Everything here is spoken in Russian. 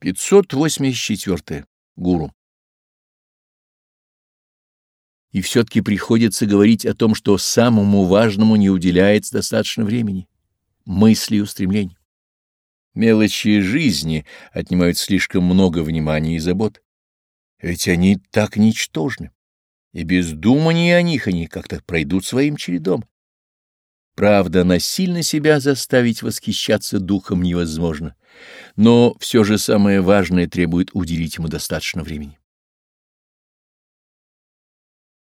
584. Гуру. И все-таки приходится говорить о том, что самому важному не уделяется достаточно времени, мысли и устремлений. Мелочи жизни отнимают слишком много внимания и забот. Ведь они так ничтожны, и без думания о них они как-то пройдут своим чередом. Правда, насильно себя заставить восхищаться духом невозможно, но все же самое важное требует уделить ему достаточно времени.